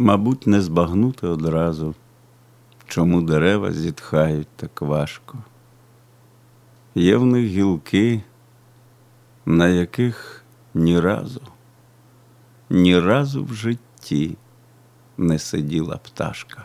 Мабуть, не збагнути одразу, чому дерева зітхають так важко. Є в них гілки, на яких ні разу, ні разу в житті не сиділа пташка.